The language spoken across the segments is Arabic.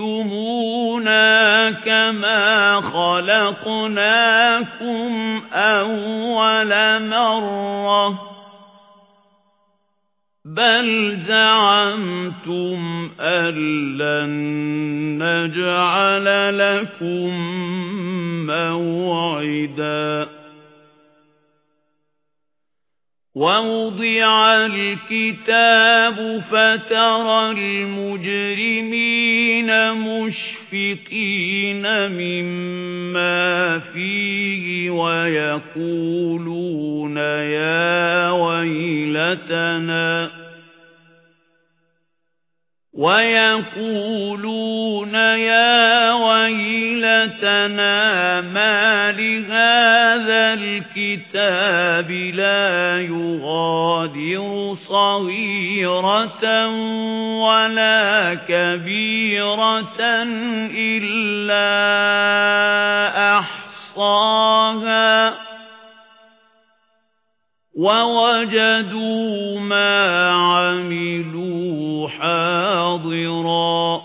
جئتمونا كما خلقناكم أول مرة بل زعمتم أن لن نجعل لكم موعداً وَوُضِعَ الْكِتَابُ فَتَرَى الْمُجْرِمِينَ مُشْفِقِينَ مِمَّا فِيهِ وَيَقُولُونَ يَا وَيْلَتَنَا وَيَقُولُونَ يَا وَيْلَتَنَا مَا لِهَذَا الْكِتَابِ لَا يُغَادِرُ صَغِيرَةً وَلَا كَبِيرَةً إِلَّا أَحْصَاهَا. وَوَجَدُوا مَا عَمِلُوا حَاضِرًا.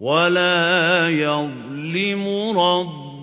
وَلَا يَظْلِمُ